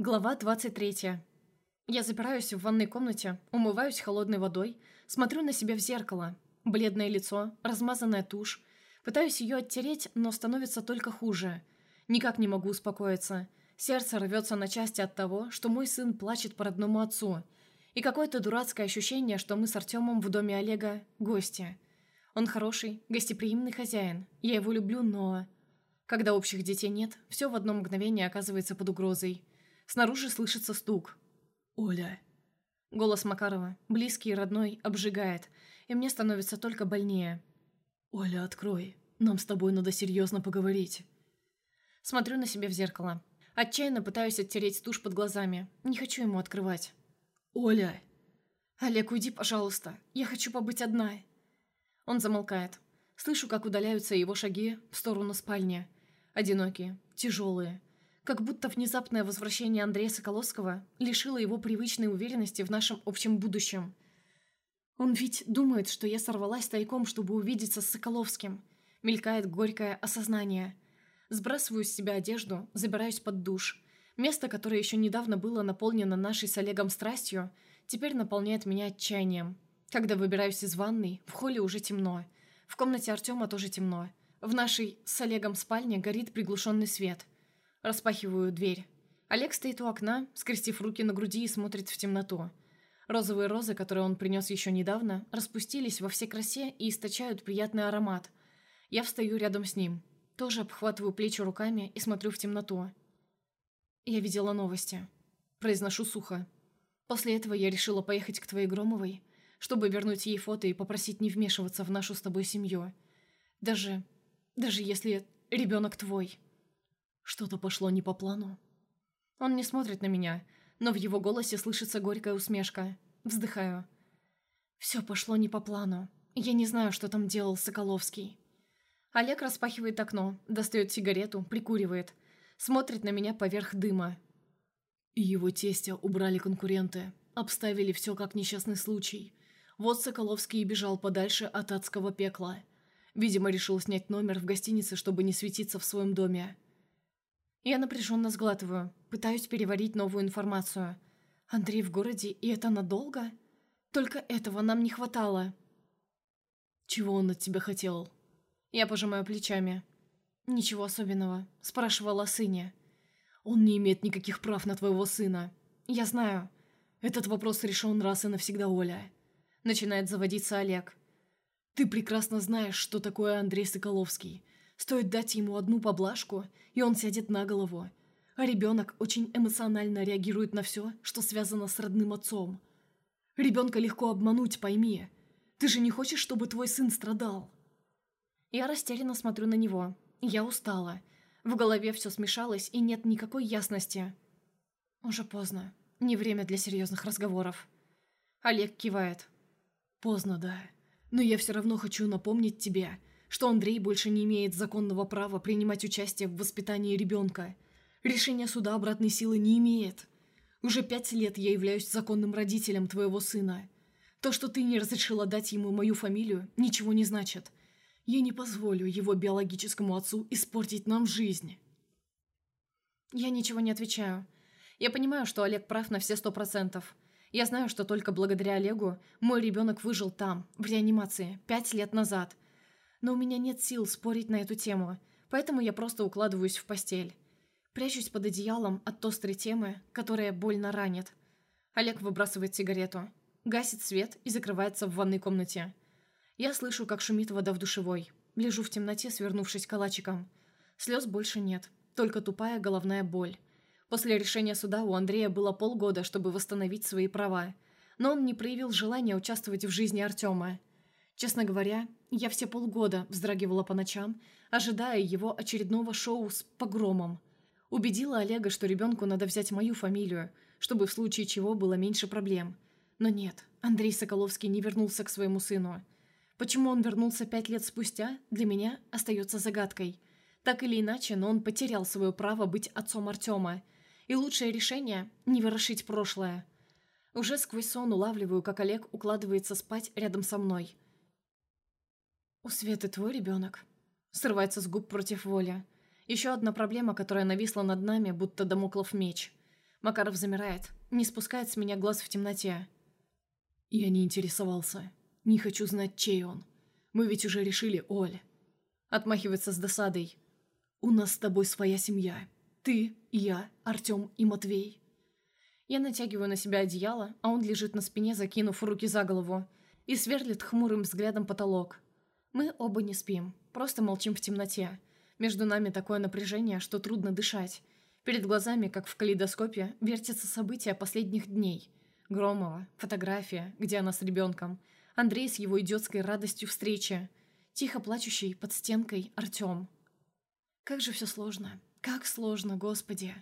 Глава 23. Я запираюсь в ванной комнате, умываюсь холодной водой, смотрю на себя в зеркало. Бледное лицо, размазанная тушь. Пытаюсь ее оттереть, но становится только хуже. Никак не могу успокоиться. Сердце рвется на части от того, что мой сын плачет по родному отцу. И какое-то дурацкое ощущение, что мы с Артемом в доме Олега – гости. Он хороший, гостеприимный хозяин. Я его люблю, но... Когда общих детей нет, все в одно мгновение оказывается под угрозой – Снаружи слышится стук. «Оля!» Голос Макарова, близкий и родной, обжигает, и мне становится только больнее. «Оля, открой. Нам с тобой надо серьезно поговорить». Смотрю на себя в зеркало. Отчаянно пытаюсь оттереть тушь под глазами. Не хочу ему открывать. «Оля!» «Олег, уйди, пожалуйста. Я хочу побыть одна». Он замолкает. Слышу, как удаляются его шаги в сторону спальни. Одинокие, тяжелые, как будто внезапное возвращение Андрея Соколовского лишило его привычной уверенности в нашем общем будущем. Он ведь думает, что я сорвалась тайком, чтобы увидеться с Соколовским. Мелькает горькое осознание. Сбрасываю с себя одежду, забираюсь под душ. Место, которое еще недавно было наполнено нашей с Олегом страстью, теперь наполняет меня отчаянием. Когда выбираюсь из ванной, в холле уже темно. В комнате Артема тоже темно. В нашей с Олегом спальне горит приглушенный свет – Распахиваю дверь. Олег стоит у окна, скрестив руки на груди и смотрит в темноту. Розовые розы, которые он принес еще недавно, распустились во всей красе и источают приятный аромат. Я встаю рядом с ним. Тоже обхватываю плечи руками и смотрю в темноту. Я видела новости. Произношу сухо. После этого я решила поехать к твоей Громовой, чтобы вернуть ей фото и попросить не вмешиваться в нашу с тобой семью. Даже... даже если ребенок твой. Что-то пошло не по плану. Он не смотрит на меня, но в его голосе слышится горькая усмешка. Вздыхаю. Все пошло не по плану. Я не знаю, что там делал Соколовский. Олег распахивает окно, достает сигарету, прикуривает. Смотрит на меня поверх дыма. Его тестя убрали конкуренты. Обставили все как несчастный случай. Вот Соколовский и бежал подальше от адского пекла. Видимо, решил снять номер в гостинице, чтобы не светиться в своем доме. Я напряженно сглатываю, пытаюсь переварить новую информацию. Андрей в городе, и это надолго? Только этого нам не хватало. Чего он от тебя хотел? Я пожимаю плечами. Ничего особенного. Спрашивала сыне. Он не имеет никаких прав на твоего сына. Я знаю. Этот вопрос решен раз и навсегда, Оля. Начинает заводиться Олег. Ты прекрасно знаешь, что такое Андрей Соколовский. Стоит дать ему одну поблажку, и он сядет на голову. А ребенок очень эмоционально реагирует на все, что связано с родным отцом. Ребенка легко обмануть, пойми. Ты же не хочешь, чтобы твой сын страдал? Я растерянно смотрю на него. Я устала. В голове все смешалось, и нет никакой ясности. Уже поздно. Не время для серьезных разговоров. Олег кивает. Поздно, да. Но я все равно хочу напомнить тебе, что Андрей больше не имеет законного права принимать участие в воспитании ребенка. Решение суда обратной силы не имеет. Уже пять лет я являюсь законным родителем твоего сына. То, что ты не разрешила дать ему мою фамилию, ничего не значит. Я не позволю его биологическому отцу испортить нам жизнь. Я ничего не отвечаю. Я понимаю, что Олег прав на все сто процентов. Я знаю, что только благодаря Олегу мой ребенок выжил там, в реанимации, пять лет назад – но у меня нет сил спорить на эту тему, поэтому я просто укладываюсь в постель. Прячусь под одеялом от острой темы, которая больно ранит. Олег выбрасывает сигарету, гасит свет и закрывается в ванной комнате. Я слышу, как шумит вода в душевой. Лежу в темноте, свернувшись калачиком. Слез больше нет, только тупая головная боль. После решения суда у Андрея было полгода, чтобы восстановить свои права, но он не проявил желания участвовать в жизни Артема. Честно говоря, я все полгода вздрагивала по ночам, ожидая его очередного шоу с погромом. Убедила Олега, что ребенку надо взять мою фамилию, чтобы в случае чего было меньше проблем. Но нет, Андрей Соколовский не вернулся к своему сыну. Почему он вернулся пять лет спустя, для меня остается загадкой. Так или иначе, но он потерял свое право быть отцом Артема. И лучшее решение – не ворошить прошлое. Уже сквозь сон улавливаю, как Олег укладывается спать рядом со мной – «У Светы твой ребенок?» Срывается с губ против воли. Еще одна проблема, которая нависла над нами, будто домоклов меч. Макаров замирает, не спускает с меня глаз в темноте. Я не интересовался. Не хочу знать, чей он. Мы ведь уже решили, Оль. Отмахивается с досадой. У нас с тобой своя семья. Ты, я, Артем и Матвей. Я натягиваю на себя одеяло, а он лежит на спине, закинув руки за голову, и сверлит хмурым взглядом потолок. Мы оба не спим, просто молчим в темноте. Между нами такое напряжение, что трудно дышать. Перед глазами, как в калейдоскопе, вертятся события последних дней. Громова, фотография, где она с ребенком. Андрей с его идиотской радостью встречи. Тихо плачущий под стенкой Артем. Как же все сложно. Как сложно, Господи.